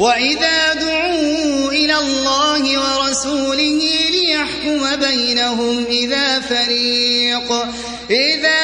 وإذا دعوا إلى الله ورسوله ليحكم بينهم إذا فريق إذا